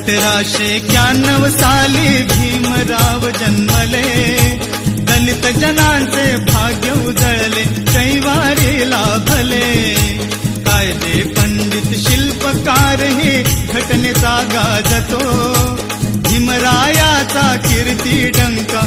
अठराशे एक्क्याण्णव साले भीमराव जन्मले। दलित जनांचे भाग्य उजळले कैवारे लाभले। कायदे पंडित शिल्पकार हे घटनेचा गाजतो। भीमरायाचा कीर्ती डंका